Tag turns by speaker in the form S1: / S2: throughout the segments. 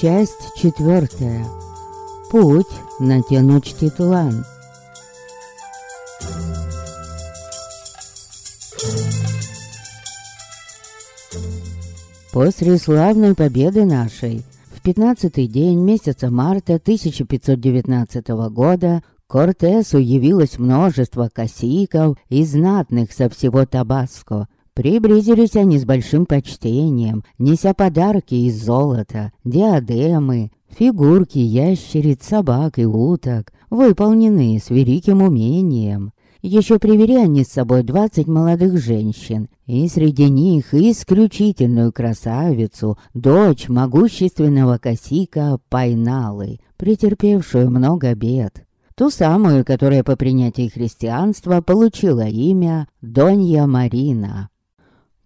S1: Часть четвертая. Путь на Теночтитлан. После славной победы нашей в пятнадцатый день месяца марта 1519 года Кортесу явилось множество косиков и знатных со всего Табаско. Приблизились они с большим почтением, неся подарки из золота, диадемы, фигурки ящериц, собак и уток, выполненные с великим умением. Еще привели они с собой двадцать молодых женщин, и среди них исключительную красавицу, дочь могущественного косика Пайналы, претерпевшую много бед. Ту самую, которая по принятии христианства получила имя Донья Марина.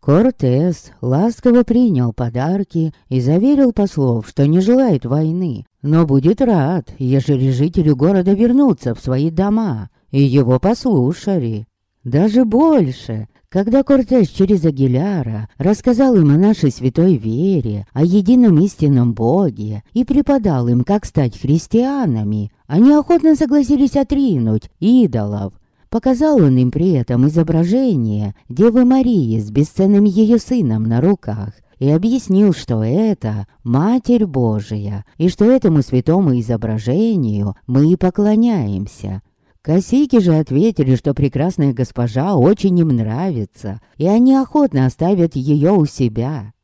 S1: Кортес ласково принял подарки и заверил послов, что не желает войны, но будет рад, ежели жители города вернутся в свои дома, и его послушали. Даже больше, когда Кортес через Агиляра рассказал им о нашей святой вере, о едином истинном Боге и преподал им, как стать христианами, они охотно согласились отринуть идолов. Показал он им при этом изображение Девы Марии с бесценным ее сыном на руках и объяснил, что это Матерь Божия, и что этому святому изображению мы и поклоняемся. Косики же ответили, что прекрасная госпожа очень им нравится, и они охотно оставят ее у себя.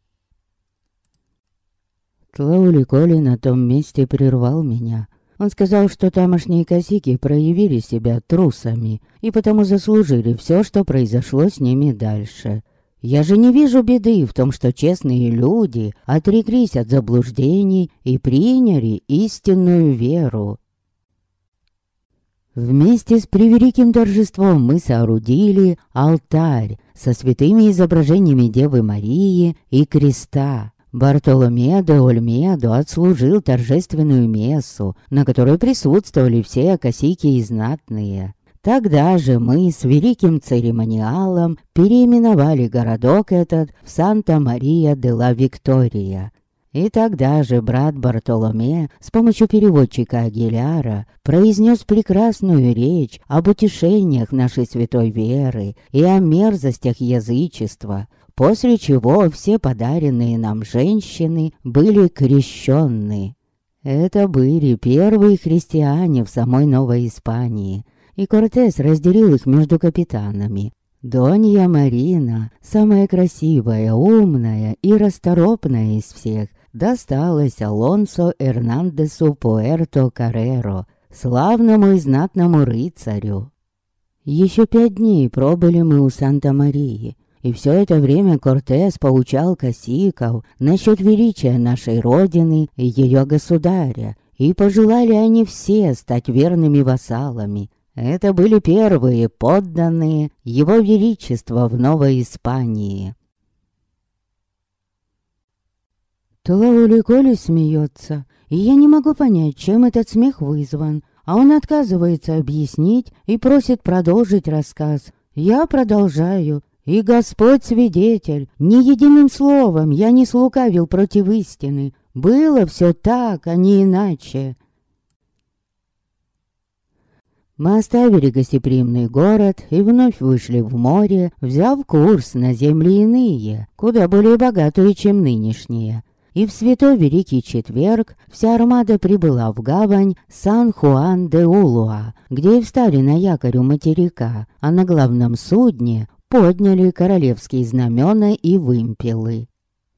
S1: Тлаули Коли на том месте прервал меня. Он сказал, что тамошние косики проявили себя трусами, и потому заслужили все, что произошло с ними дальше. Я же не вижу беды в том, что честные люди отреклись от заблуждений и приняли истинную веру. Вместе с превеликим торжеством мы соорудили алтарь со святыми изображениями Девы Марии и креста. Бартоломео де Ольмедо отслужил торжественную мессу, на которой присутствовали все косики и знатные. Тогда же мы с великим церемониалом переименовали городок этот в Санта-Мария де ла Виктория. И тогда же брат Бартоломе с помощью переводчика Агиляра произнес прекрасную речь об утешениях нашей святой веры и о мерзостях язычества, после чего все подаренные нам женщины были крещенны. Это были первые христиане в самой Новой Испании, и Кортес разделил их между капитанами, Донья Марина, самая красивая, умная и расторопная из всех, досталась Алонсо Эрнандесу Пуэрто Карреро, славному и знатному рыцарю. Еще пять дней пробыли мы у Санта-Марии, и все это время Кортес поучал косиков насчет величия нашей Родины и ее государя, и пожелали они все стать верными вассалами. Это были первые подданные Его Величества в Новой Испании. Тлаули Коли смеется, и я не могу понять, чем этот смех вызван, а он отказывается объяснить и просит продолжить рассказ. Я продолжаю, и Господь свидетель, ни единым словом я не слукавил против истины. Было все так, а не иначе. Мы оставили гостеприимный город и вновь вышли в море, взяв курс на земли иные, куда более богатые, чем нынешние и в Святой Великий Четверг вся армада прибыла в гавань Сан-Хуан-де-Улуа, где и встали на якорь у материка, а на главном судне подняли королевские знамена и вымпелы.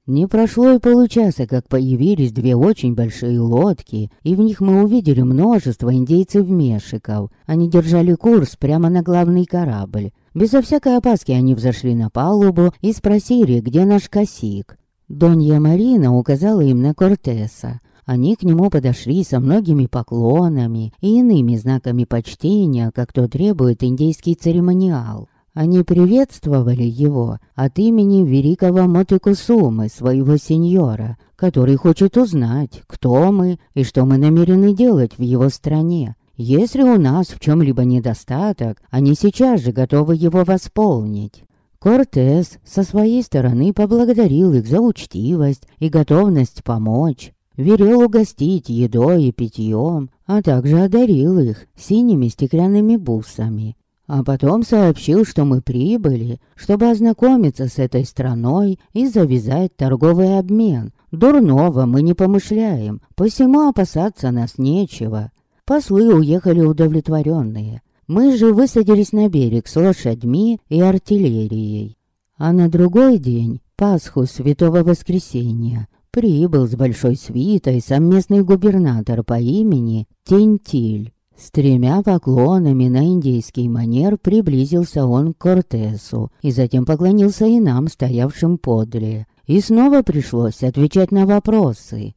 S1: Не прошло и получаса, как появились две очень большие лодки, и в них мы увидели множество индейцев-мешиков. Они держали курс прямо на главный корабль. Безо всякой опаски они взошли на палубу и спросили, где наш косик. Донья Марина указала им на Кортеса. Они к нему подошли со многими поклонами и иными знаками почтения, как то требует индейский церемониал. Они приветствовали его от имени великого Мотикусумы, своего сеньора, который хочет узнать, кто мы и что мы намерены делать в его стране. Если у нас в чем-либо недостаток, они сейчас же готовы его восполнить. Кортес со своей стороны поблагодарил их за учтивость и готовность помочь. велел угостить едой и питьем, а также одарил их синими стеклянными бусами. А потом сообщил, что мы прибыли, чтобы ознакомиться с этой страной и завязать торговый обмен. Дурного мы не помышляем, посему опасаться нас нечего. Послы уехали удовлетворенные. Мы же высадились на берег с лошадьми и артиллерией. А на другой день, Пасху Святого Воскресения, прибыл с большой свитой сам местный губернатор по имени Тентиль. С тремя поклонами на индейский манер приблизился он к Кортесу и затем поклонился и нам, стоявшим подле. И снова пришлось отвечать на вопросы.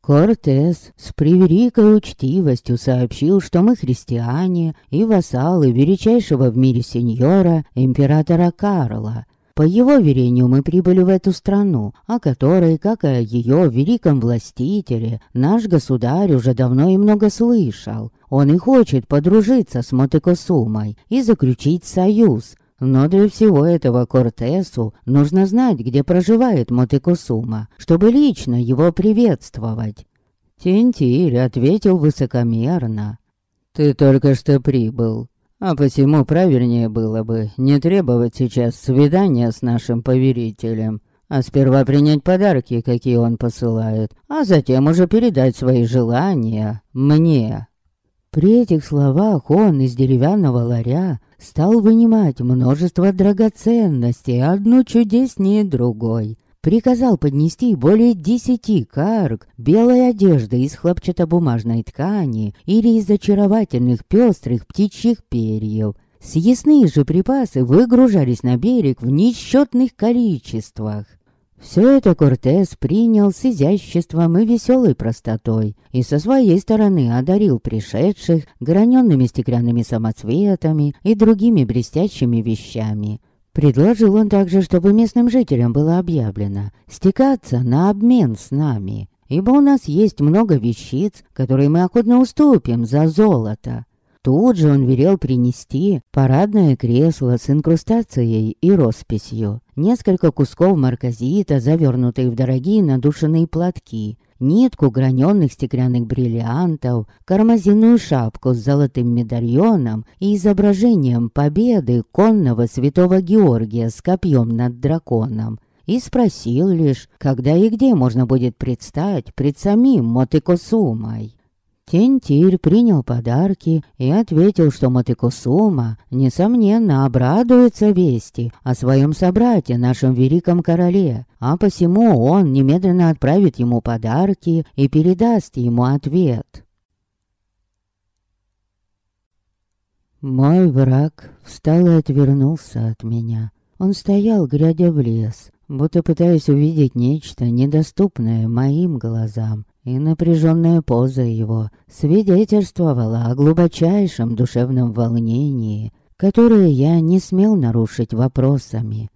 S1: Кортес с превеликой учтивостью сообщил, что мы христиане и вассалы величайшего в мире сеньора, императора Карла. По его верению мы прибыли в эту страну, о которой, как и о ее великом властителе, наш государь уже давно и много слышал. Он и хочет подружиться с Мотекосумой и заключить союз, но для всего этого Кортесу нужно знать, где проживает Мотекусума, чтобы лично его приветствовать. Тентиль ответил высокомерно. «Ты только что прибыл, а посему правильнее было бы не требовать сейчас свидания с нашим поверителем, а сперва принять подарки, какие он посылает, а затем уже передать свои желания мне». При этих словах он из деревянного ларя стал вынимать множество драгоценностей, одну чудеснее другой. Приказал поднести более десяти карг белой одежды из хлопчатобумажной ткани или из очаровательных пестрых птичьих перьев. Съестные же припасы выгружались на берег в несчетных количествах. Все это Кортес принял с изяществом и веселой простотой, и со своей стороны одарил пришедших граненными стеклянными самоцветами и другими блестящими вещами. Предложил он также, чтобы местным жителям было объявлено стекаться на обмен с нами, ибо у нас есть много вещиц, которые мы охотно уступим за золото. Тут же он велел принести парадное кресло с инкрустацией и росписью, несколько кусков марказита, завернутые в дорогие надушенные платки, нитку граненых стеклянных бриллиантов, кармазинную шапку с золотым медальоном и изображением победы конного святого Георгия с копьем над драконом. И спросил лишь, когда и где можно будет предстать пред самим Мотыкосумой. Тентирь принял подарки и ответил, что Мотыкусума, несомненно, обрадуется вести о своем собрате, нашем великом короле, а посему он немедленно отправит ему подарки и передаст ему ответ. Мой враг встал и отвернулся от меня. Он стоял, глядя в лес, будто пытаясь увидеть нечто, недоступное моим глазам и напряженная поза его свидетельствовала о глубочайшем душевном волнении, которое я не смел нарушить вопросами.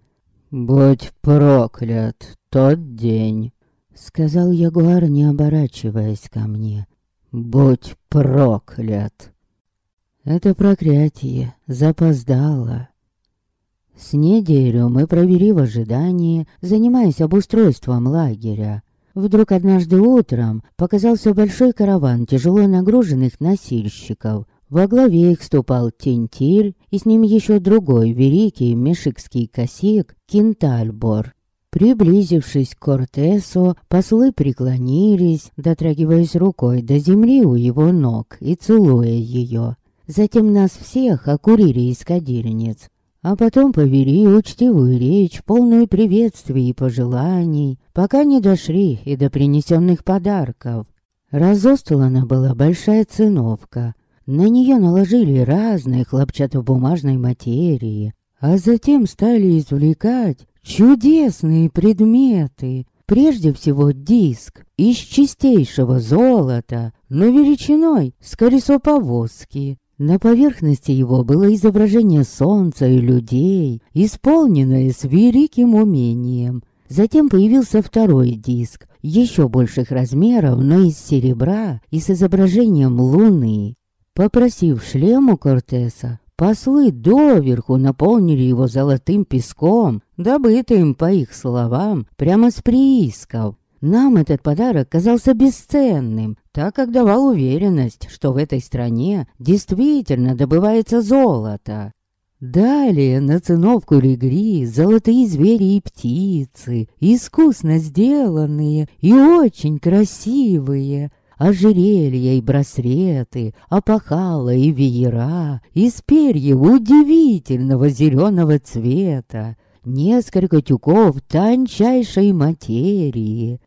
S1: «Будь проклят тот день», — сказал Ягуар, не оборачиваясь ко мне. «Будь проклят». Это проклятие запоздало. С неделю мы провели в ожидании, занимаясь обустройством лагеря. Вдруг однажды утром показался большой караван тяжело нагруженных носильщиков. Во главе их ступал Тентиль, и с ним еще другой великий мешикский косик Кинтальбор. Приблизившись к Кортесу, послы преклонились, дотрагиваясь рукой до земли у его ног и целуя ее. Затем нас всех окурили из кадильниц а потом повели учтивую речь, полную приветствий и пожеланий, пока не дошли и до принесенных подарков. Разостлана была большая циновка. На нее наложили разные хлопчатобумажной материи, а затем стали извлекать чудесные предметы. Прежде всего диск из чистейшего золота, но величиной с колесо повозки. На поверхности его было изображение солнца и людей, исполненное с великим умением. Затем появился второй диск, еще больших размеров, но из серебра и с изображением луны. Попросив шлем у Кортеса, послы доверху наполнили его золотым песком, добытым, по их словам, прямо с приисков. Нам этот подарок казался бесценным, так как давал уверенность, что в этой стране действительно добывается золото. Далее на циновку легли золотые звери и птицы, искусно сделанные и очень красивые, ожерелья и браслеты, опахала и веера из перьев удивительного зеленого цвета, несколько тюков тончайшей материи.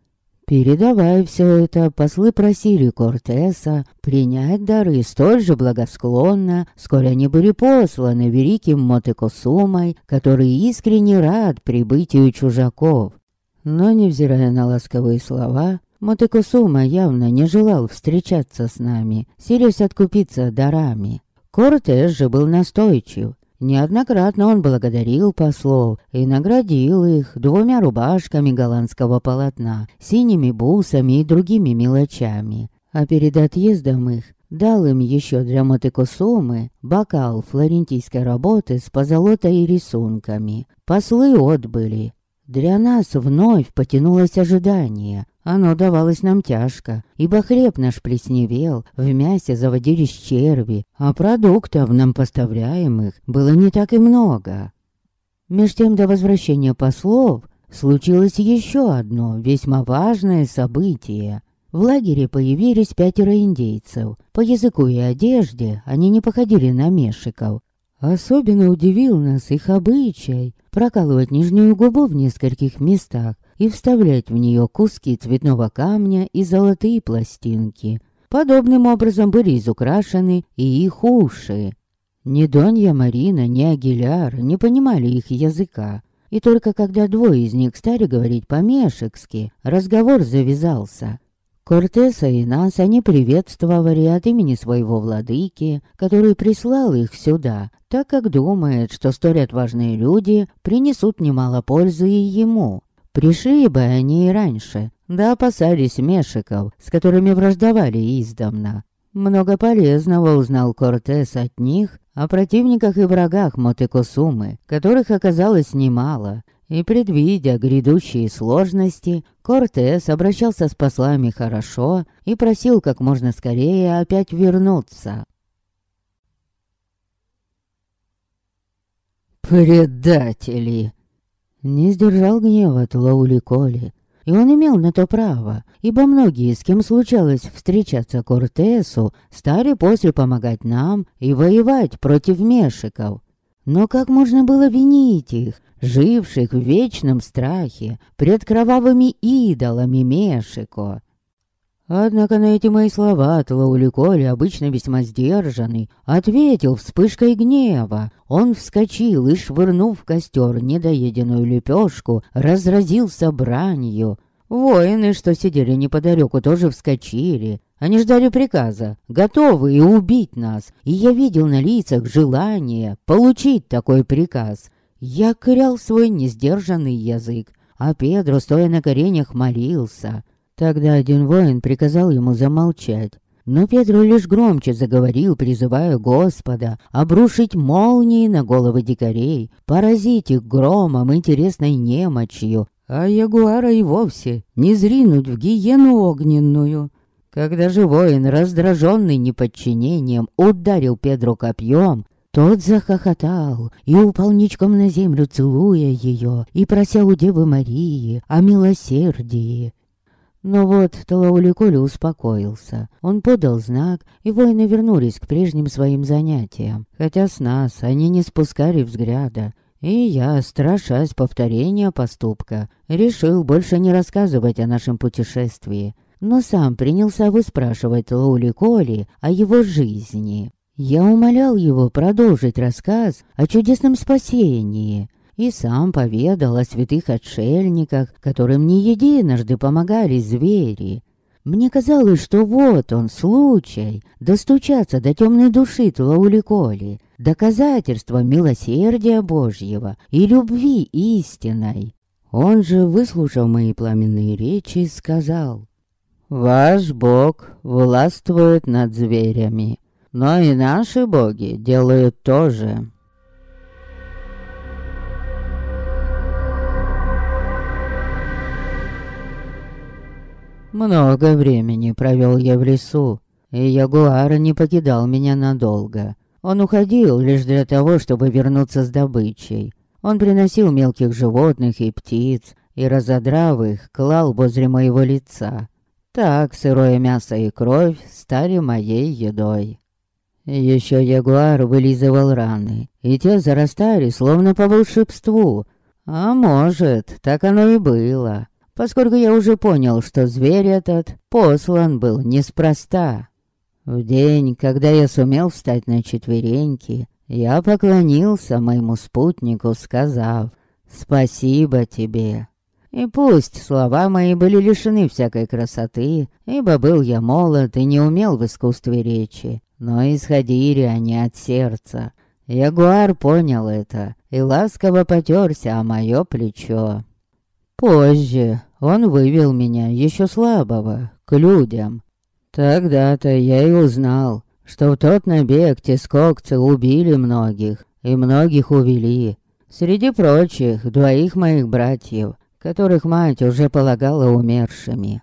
S1: Передавая все это, послы просили Кортеса принять дары столь же благосклонно, сколь они были посланы великим Мотекосумой, который искренне рад прибытию чужаков. Но, невзирая на ласковые слова, Мотекосума явно не желал встречаться с нами, силясь откупиться дарами. Кортес же был настойчив. Неоднократно он благодарил послов и наградил их двумя рубашками голландского полотна, синими бусами и другими мелочами. А перед отъездом их дал им еще для мотыкосумы бокал флорентийской работы с позолотой и рисунками. Послы отбыли. Для нас вновь потянулось ожидание, оно давалось нам тяжко, ибо хлеб наш плесневел, в мясе заводились черви, а продуктов нам поставляемых было не так и много. Меж тем до возвращения послов случилось еще одно весьма важное событие. В лагере появились пятеро индейцев. По языку и одежде они не походили на мешиков. Особенно удивил нас их обычай прокалывать нижнюю губу в нескольких местах, и вставлять в нее куски цветного камня и золотые пластинки. Подобным образом были изукрашены и их уши. Ни Донья Марина, ни Агиляр не понимали их языка. И только когда двое из них стали говорить по-мешекски, разговор завязался. Кортеса и нас они приветствовали от имени своего владыки, который прислал их сюда, так как думает, что столь отважные люди принесут немало пользы и ему. Пришли бы они и раньше, да опасались мешиков, с которыми враждовали издавна. Много полезного узнал Кортес от них о противниках и врагах Мотекосумы, которых оказалось немало. И предвидя грядущие сложности, Кортес обращался с послами хорошо и просил как можно скорее опять вернуться. «Предатели!» Не сдержал гнева Тлаули Коли. И он имел на то право, ибо многие, с кем случалось встречаться Кортесу, стали после помогать нам и воевать против мешиков. Но как можно было винить их, живших в вечном страхе пред кровавыми идолами Мешико? Однако на эти мои слова Тлауликоли, обычно весьма сдержанный, ответил вспышкой гнева. Он вскочил и, швырнув в костер недоеденную лепешку, разразился бранью. Воины, что сидели неподалеку, тоже вскочили. Они ждали приказа, готовые убить нас, и я видел на лицах желание получить такой приказ. Я крял свой несдержанный язык, а Педро, стоя на коренях, молился. Тогда один воин приказал ему замолчать. Но Петро лишь громче заговорил, призывая Господа обрушить молнии на головы дикарей, поразить их громом интересной немочью, а ягуара и вовсе не зринуть в гиену огненную. Когда же воин, раздраженный неподчинением, ударил Педро копьем, тот захохотал и упал ничком на землю, целуя ее и прося у Девы Марии о милосердии. Но вот Талауликоли успокоился. Он подал знак, и воины вернулись к прежним своим занятиям. Хотя с нас они не спускали взгляда. И я, страшась повторения поступка, решил больше не рассказывать о нашем путешествии. Но сам принялся выспрашивать Талауликоли о его жизни. Я умолял его продолжить рассказ о чудесном спасении — и сам поведал о святых отшельниках, которым не единожды помогали звери. Мне казалось, что вот он, случай, достучаться до темной души Тлауликоли, доказательство милосердия Божьего и любви истинной. Он же, выслушав мои пламенные речи, сказал, «Ваш Бог властвует над зверями, но и наши боги делают то же». Много времени провел я в лесу, и Ягуар не покидал меня надолго. Он уходил лишь для того, чтобы вернуться с добычей. Он приносил мелких животных и птиц, и, разодрав их, клал возле моего лица. Так сырое мясо и кровь стали моей едой. Еще ягуар вылизывал раны, и те зарастали, словно по волшебству. А может, так оно и было, поскольку я уже понял, что зверь этот послан был неспроста. В день, когда я сумел встать на четвереньки, я поклонился моему спутнику, сказав «Спасибо тебе». И пусть слова мои были лишены всякой красоты, ибо был я молод и не умел в искусстве речи, но исходили они от сердца. Ягуар понял это и ласково потерся о мое плечо. Позже он вывел меня еще слабого к людям, Тогда-то я и узнал, что в тот набег тискокцы убили многих, и многих увели. Среди прочих, двоих моих братьев, которых мать уже полагала умершими.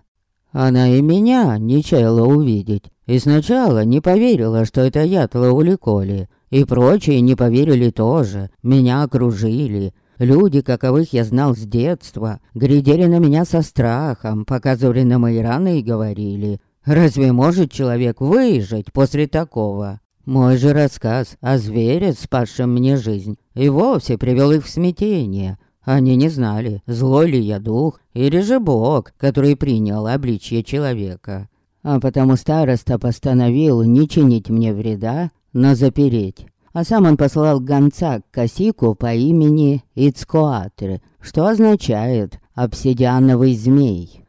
S1: Она и меня не чаяла увидеть, и сначала не поверила, что это я Тлауликоли, и прочие не поверили тоже, меня окружили. Люди, каковых я знал с детства, глядели на меня со страхом, показывали на мои раны и говорили, Разве может человек выжить после такого? Мой же рассказ о звере, спасшем мне жизнь, и вовсе привел их в смятение. Они не знали, злой ли я дух, или же бог, который принял обличье человека. А потому староста постановил не чинить мне вреда, но запереть. А сам он послал гонца к Косику по имени Ицкоатр, что означает «обсидиановый змей».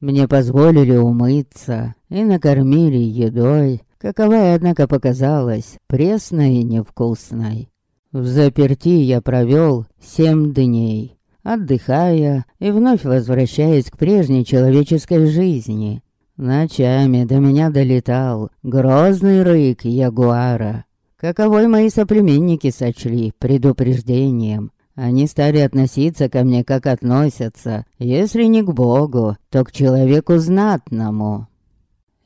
S1: Мне позволили умыться и накормили едой, каковая, однако, показалась пресной и невкусной. В заперти я провел семь дней, отдыхая и вновь возвращаясь к прежней человеческой жизни. Ночами до меня долетал грозный рык ягуара, каковой мои соплеменники сочли предупреждением они стали относиться ко мне, как относятся, если не к Богу, то к человеку знатному.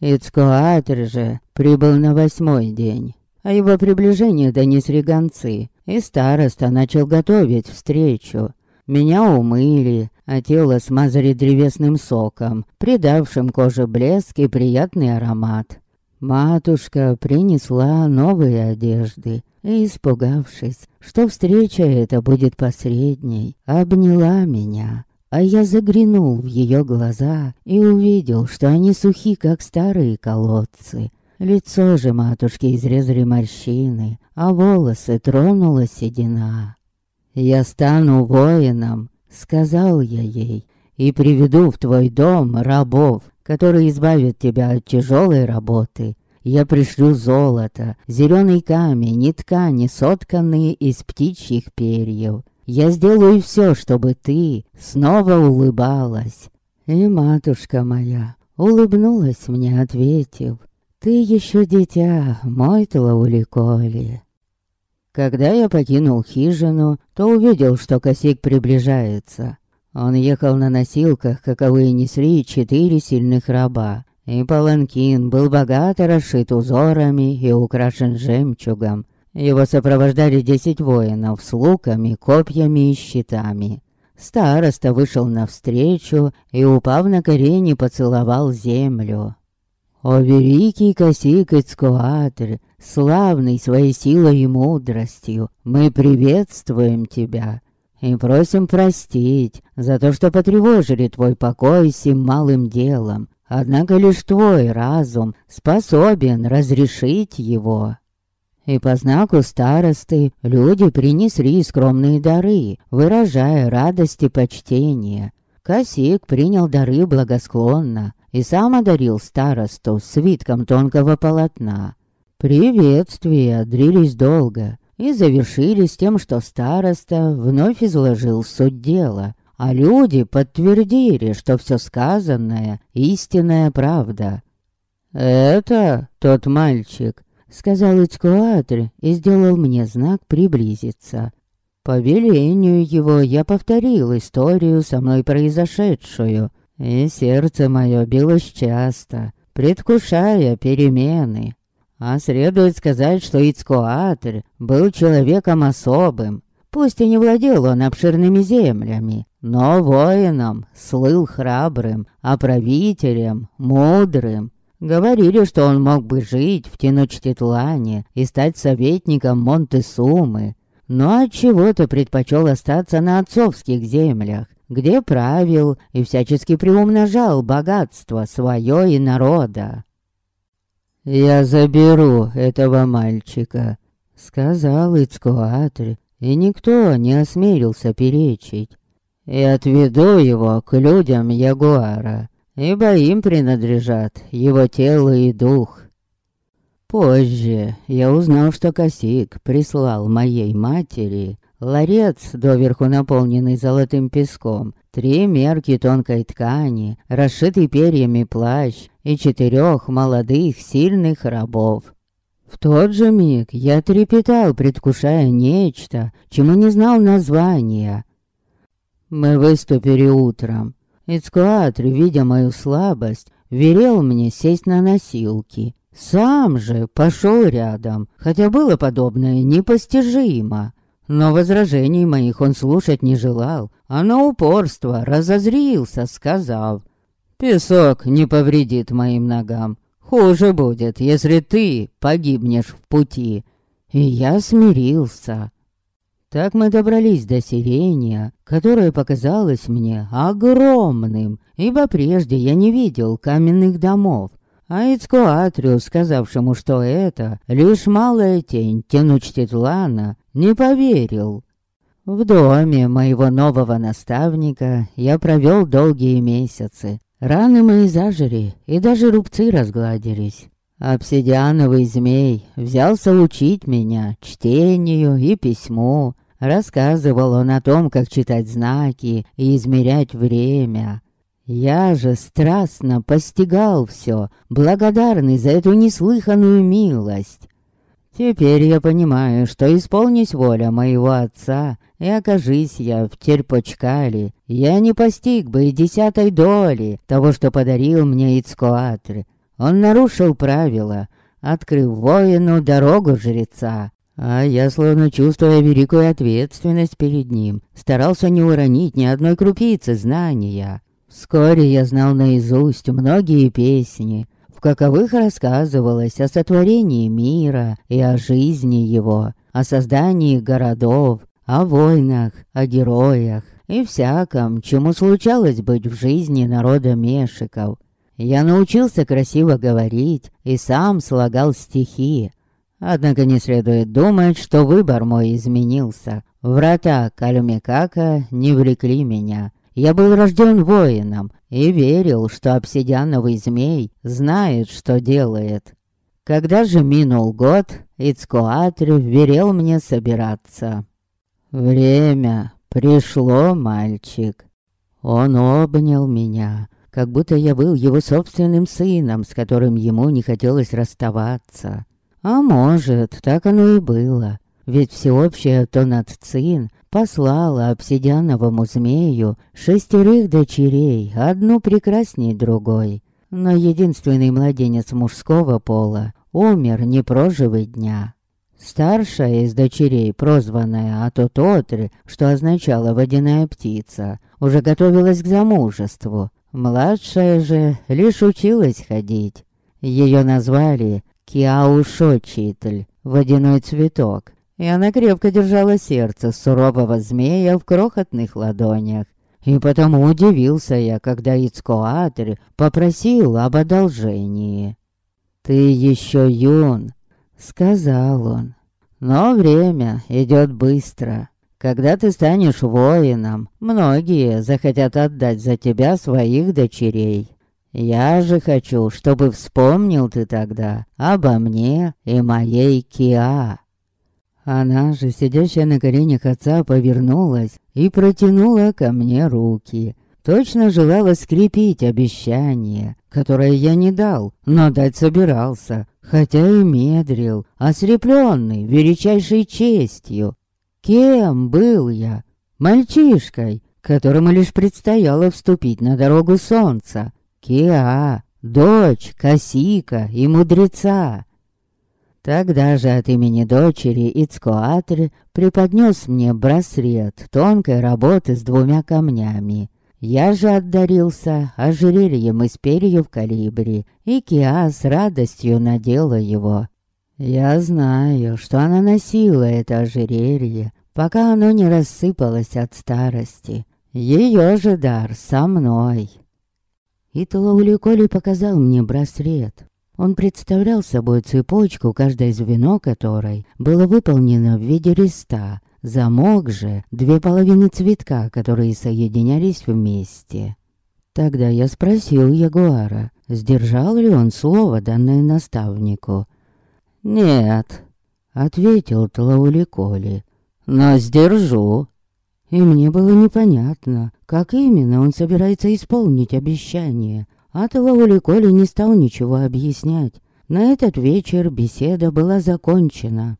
S1: Ицкоатр же прибыл на восьмой день. О его приближении донесли гонцы, и староста начал готовить встречу. Меня умыли, а тело смазали древесным соком, придавшим коже блеск и приятный аромат. Матушка принесла новые одежды и, испугавшись, что встреча эта будет посредней, обняла меня. А я заглянул в ее глаза и увидел, что они сухи, как старые колодцы. Лицо же матушки изрезали морщины, а волосы тронула седина. «Я стану воином», — сказал я ей, — «и приведу в твой дом рабов, которые избавят тебя от тяжелой работы. Я пришлю золото, зеленый камень и ткани, сотканные из птичьих перьев. Я сделаю все, чтобы ты снова улыбалась. И матушка моя улыбнулась мне, ответив, «Ты еще дитя, мой Тлауликоли». Когда я покинул хижину, то увидел, что косик приближается. Он ехал на носилках, каковые несли четыре сильных раба, и паланкин был богато расшит узорами и украшен жемчугом. Его сопровождали десять воинов с луками, копьями и щитами. Староста вышел навстречу и, упав на колени, поцеловал землю. «О, великий косик Ицкуатр, славный своей силой и мудростью, мы приветствуем тебя!» И просим простить за то, что потревожили твой покой сим малым делом. Однако лишь твой разум способен разрешить его. И по знаку старосты люди принесли скромные дары, выражая радость и почтение. Косик принял дары благосклонно и сам одарил старосту свитком тонкого полотна. Приветствия длились долго и завершились тем, что староста вновь изложил суть дела, а люди подтвердили, что все сказанное — истинная правда. «Это тот мальчик», сказал Ицкуатр и сделал мне знак приблизиться. По велению его я повторил историю со мной произошедшую. И сердце мое билось часто, предвкушая перемены. А следует сказать, что Ицкоатль был человеком особым. Пусть и не владел он обширными землями, но воином слыл храбрым, а правителем мудрым. Говорили, что он мог бы жить в Теночтитлане и стать советником Монтесумы, но от чего то предпочел остаться на отцовских землях, где правил и всячески приумножал богатство свое и народа. «Я заберу этого мальчика», — сказал Ицкуатрь, и никто не осмелился перечить. «И отведу его к людям Ягуара, ибо им принадлежат его тело и дух». Позже я узнал, что Косик прислал моей матери ларец, доверху наполненный золотым песком, три мерки тонкой ткани, расшитый перьями плащ и четырех молодых сильных рабов. В тот же миг я трепетал, предвкушая нечто, чему не знал названия. Мы выступили утром. Ицкуатр, видя мою слабость, велел мне сесть на носилки. Сам же пошел рядом, хотя было подобное непостижимо. Но возражений моих он слушать не желал, а на упорство разозрился, сказав, «Песок не повредит моим ногам. Хуже будет, если ты погибнешь в пути». И я смирился. Так мы добрались до сирения, которое показалось мне огромным, ибо прежде я не видел каменных домов. А Ицкоатрию, сказавшему, что это лишь малая тень Тенучтитлана, не поверил. В доме моего нового наставника я провел долгие месяцы. Раны мои зажили, и даже рубцы разгладились. Обсидиановый змей взялся учить меня чтению и письму. Рассказывал он о том, как читать знаки и измерять время. Я же страстно постигал все, благодарный за эту неслыханную милость. Теперь я понимаю, что исполнись воля моего отца, и окажись я в Терпочкале, я не постиг бы и десятой доли того, что подарил мне Ицкоатрь. Он нарушил правила, открыв воину дорогу жреца. А я, словно чувствуя великую ответственность перед ним, старался не уронить ни одной крупицы знания. Вскоре я знал наизусть многие песни, в каковых рассказывалось о сотворении мира и о жизни его, о создании городов, о войнах, о героях и всяком, чему случалось быть в жизни народа Мешиков. Я научился красиво говорить и сам слагал стихи. Однако не следует думать, что выбор мой изменился. Врата Калюмикака не влекли меня. Я был рожден воином и верил, что обсидиановый змей знает, что делает. Когда же минул год, Ицкоатрь верил мне собираться. Время пришло, мальчик. Он обнял меня, как будто я был его собственным сыном, с которым ему не хотелось расставаться. А может, так оно и было. Ведь всеобщая Тонатцин послала обсидиановому змею шестерых дочерей, одну прекрасней другой. Но единственный младенец мужского пола умер, не прожив дня. Старшая из дочерей, прозванная Атототри, что означало «водяная птица», уже готовилась к замужеству. Младшая же лишь училась ходить. Ее назвали Киаушочитль, водяной цветок, и она крепко держала сердце сурового змея в крохотных ладонях. И потому удивился я, когда Ицкоатрь попросил об одолжении. «Ты еще юн», — сказал он, — «но время идет быстро. Когда ты станешь воином, многие захотят отдать за тебя своих дочерей. Я же хочу, чтобы вспомнил ты тогда обо мне и моей Киа». Она же, сидящая на коленях отца, повернулась и протянула ко мне руки. Точно желала скрепить обещание, которое я не дал, но дать собирался, хотя и медрил, ослепленный величайшей честью. Кем был я? Мальчишкой, которому лишь предстояло вступить на дорогу солнца. Киа, дочь Касика и мудреца. Тогда же от имени дочери Ицкоатри преподнес мне браслет тонкой работы с двумя камнями. Я же отдарился ожерельем из перьев калибри, и Киа с радостью надела его. Я знаю, что она носила это ожерелье, пока оно не рассыпалось от старости. Ее же дар со мной. И Тлауликоли показал мне браслет. Он представлял собой цепочку, каждое звено которой было выполнено в виде листа. Замок же — две половины цветка, которые соединялись вместе. Тогда я спросил Ягуара, сдержал ли он слово, данное наставнику. «Нет», — ответил Тлауликоли, — «но сдержу». И мне было непонятно, как именно он собирается исполнить обещание. А Тлауликоли не стал ничего объяснять. На этот вечер беседа была закончена.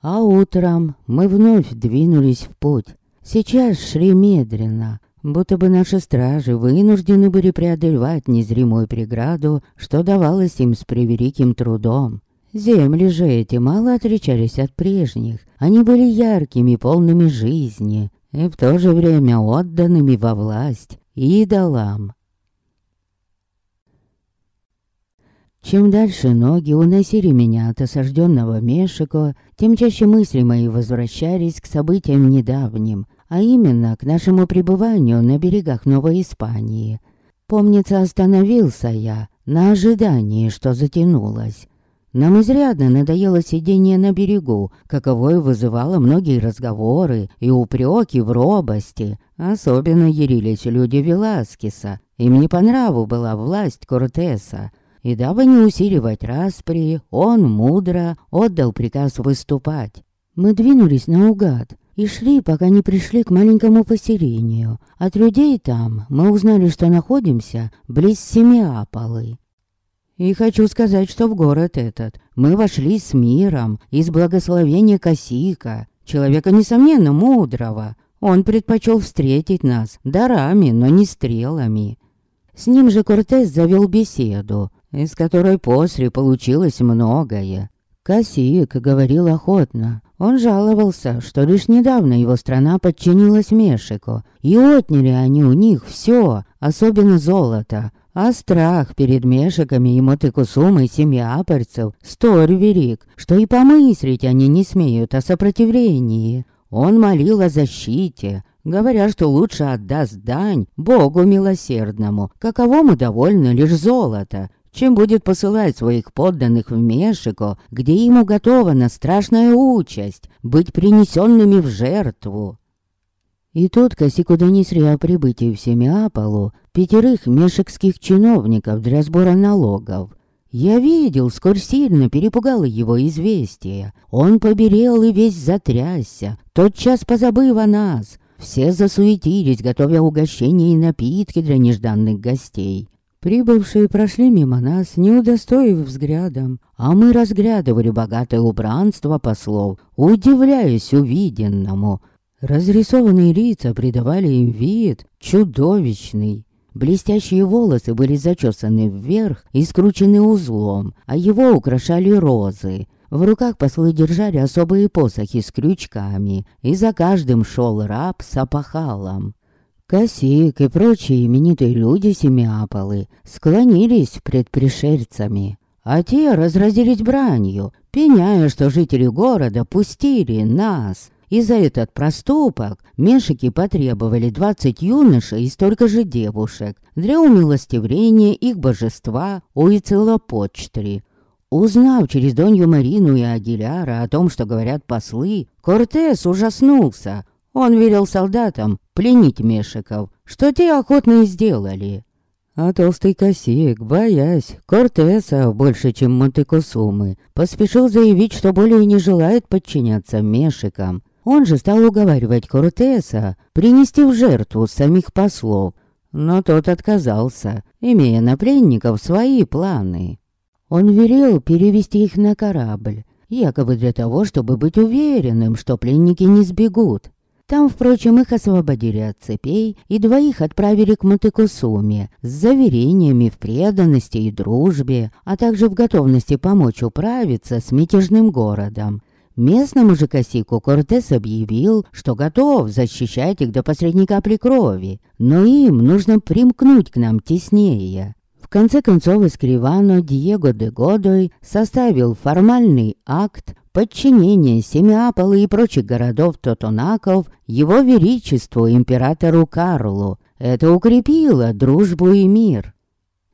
S1: А утром мы вновь двинулись в путь. Сейчас шли медленно, будто бы наши стражи вынуждены были преодолевать незримую преграду, что давалось им с превеликим трудом. Земли же эти мало отличались от прежних. Они были яркими, полными жизни, и в то же время отданными во власть идолам. Чем дальше ноги уносили меня от осажденного Мешико, тем чаще мысли мои возвращались к событиям недавним, а именно к нашему пребыванию на берегах Новой Испании. Помнится, остановился я на ожидании, что затянулось. Нам изрядно надоело сидение на берегу, каковое вызывало многие разговоры и упреки в робости. Особенно ярились люди Веласкеса. Им не по нраву была власть Кортеса, и дабы не усиливать распри, он мудро отдал приказ выступать. Мы двинулись наугад и шли, пока не пришли к маленькому поселению. От людей там мы узнали, что находимся близ Семиаполы. И хочу сказать, что в город этот мы вошли с миром, из благословения Косика, человека, несомненно, мудрого. Он предпочел встретить нас дарами, но не стрелами. С ним же Кортес завел беседу, из которой после получилось многое. Косик говорил охотно. Он жаловался, что лишь недавно его страна подчинилась Мешику, и отняли они у них все, особенно золото. А страх перед Мешиками и Мотыкусумой семиапорцев столь велик, что и помыслить они не смеют о сопротивлении. Он молил о защите, говоря, что лучше отдаст дань Богу милосердному, каковому довольно лишь золото, чем будет посылать своих подданных в Мешико, где ему готована страшная участь быть принесенными в жертву. И тут Косику донесли о прибытии в Семиаполу пятерых мешекских чиновников для сбора налогов. Я видел, сколь сильно перепугало его известие. Он поберел и весь затрясся, тотчас позабыв о нас. Все засуетились, готовя угощения и напитки для нежданных гостей. Прибывшие прошли мимо нас, не удостоив взглядом, а мы разглядывали богатое убранство послов, удивляясь увиденному. Разрисованные лица придавали им вид чудовищный. Блестящие волосы были зачесаны вверх и скручены узлом, а его украшали розы. В руках послы держали особые посохи с крючками, и за каждым шел раб с опахалом. Косик и прочие именитые люди Семиаполы склонились пред пришельцами, а те разразились бранью, пеняя, что жители города пустили нас. И за этот проступок Мешики потребовали двадцать юношей и столько же девушек для умилостивления их божества Уицелопочтри. Узнав через Донью Марину и Агиляра о том, что говорят послы, Кортес ужаснулся. Он велел солдатам пленить Мешиков, что те охотно и сделали. А толстый косик, боясь Кортеса больше, чем Монтекусумы, поспешил заявить, что более не желает подчиняться Мешикам. Он же стал уговаривать Кортеса принести в жертву самих послов, но тот отказался, имея на пленников свои планы. Он велел перевести их на корабль якобы для того, чтобы быть уверенным, что пленники не сбегут. Там, впрочем, их освободили от цепей и двоих отправили к Мотыкусуме с заверениями в преданности и дружбе, а также в готовности помочь управиться с мятежным городом. Местному же Косику Кортес объявил, что готов защищать их до последней капли крови, но им нужно примкнуть к нам теснее. В конце концов, Искривано Диего де Годой составил формальный акт подчинение Семиапола и прочих городов Тотонаков его величеству императору Карлу. Это укрепило дружбу и мир.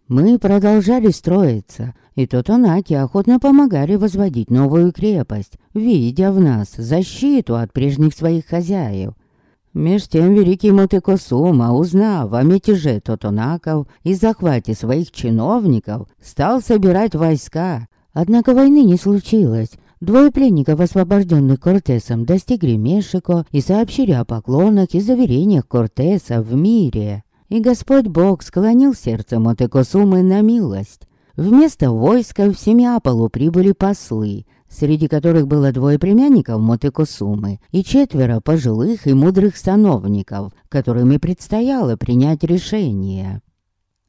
S1: Мы продолжали строиться, и Тотонаки охотно помогали возводить новую крепость, видя в нас защиту от прежних своих хозяев. Меж тем великий Мотыкосума, узнав о мятеже Тотонаков и захвате своих чиновников, стал собирать войска. Однако войны не случилось, Двое пленников, освобожденных Кортесом, достигли Мешико и сообщили о поклонах и заверениях Кортеса в мире. И Господь Бог склонил сердце Мотекосумы на милость. Вместо войска в Семиаполу прибыли послы, среди которых было двое племянников Мотекосумы и четверо пожилых и мудрых сановников, и предстояло принять решение.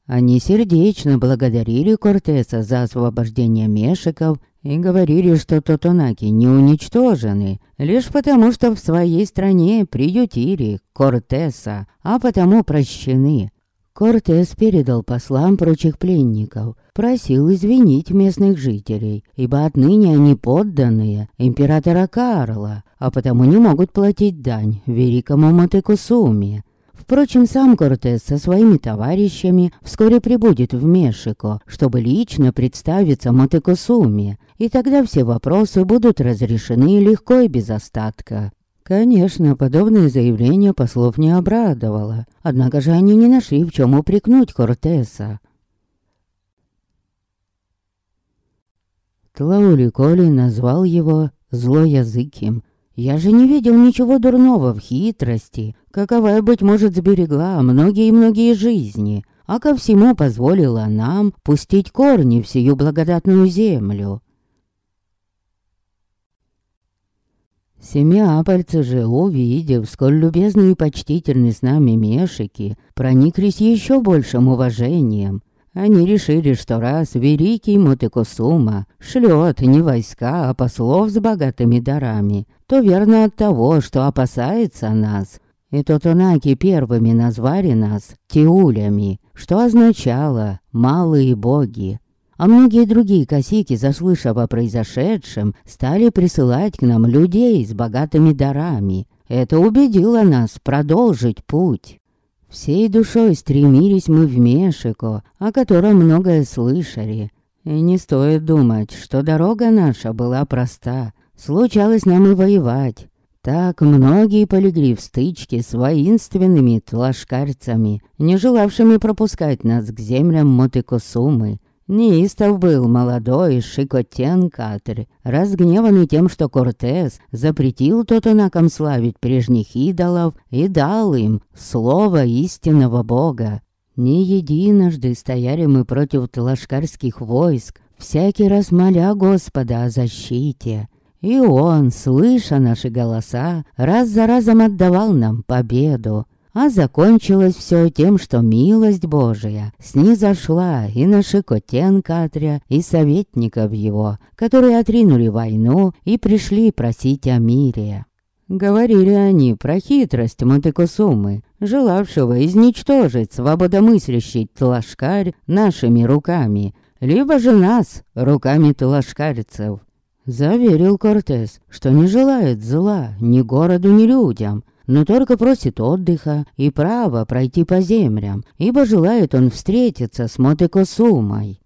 S1: Они сердечно благодарили Кортеса за освобождение Мешиков и говорили, что Тотонаки не уничтожены, лишь потому, что в своей стране приютили Кортеса, а потому прощены. Кортес передал послам прочих пленников, просил извинить местных жителей, ибо отныне они подданные императора Карла, а потому не могут платить дань великому Матекусуме. Впрочем, сам Кортес со своими товарищами вскоре прибудет в Мешико, чтобы лично представиться Мотекосуме, и тогда все вопросы будут разрешены легко и без остатка. Конечно, подобное заявление послов не обрадовало, однако же они не нашли в чем упрекнуть Кортеса. Тлаули Коли назвал его «злоязыким», я же не видел ничего дурного в хитрости, каковая, быть может, сберегла многие-многие жизни, а ко всему позволила нам пустить корни в сию благодатную землю. Семиапольцы же, увидев, сколь любезны и почтительны с нами мешики, прониклись еще большим уважением они решили, что раз великий Мотыкусума шлет не войска, а послов с богатыми дарами, то верно от того, что опасается нас. И Тотонаки первыми назвали нас Тиулями, что означало «малые боги». А многие другие косики, заслышав о произошедшем, стали присылать к нам людей с богатыми дарами. Это убедило нас продолжить путь. Всей душой стремились мы в Мешико, о котором многое слышали. И не стоит думать, что дорога наша была проста. Случалось нам и воевать. Так многие полегли в стычке с воинственными тлашкарцами, не желавшими пропускать нас к землям Мотыкосумы. Неистов был молодой Шикотен Катр, разгневанный тем, что Кортес запретил Тотонакам славить прежних идолов и дал им слово истинного бога. Не единожды стояли мы против тлашкарских войск, всякий раз моля Господа о защите. И он, слыша наши голоса, раз за разом отдавал нам победу. А закончилось все тем, что милость Божия снизошла и на Шикотен Катря, и советников его, которые отринули войну и пришли просить о мире. Говорили они про хитрость Монтекусумы, желавшего изничтожить свободомыслящий тлашкарь нашими руками, либо же нас руками тлашкарцев. Заверил Кортес, что не желает зла ни городу, ни людям, но только просит отдыха и права пройти по землям, ибо желает он встретиться с Мотекосумой.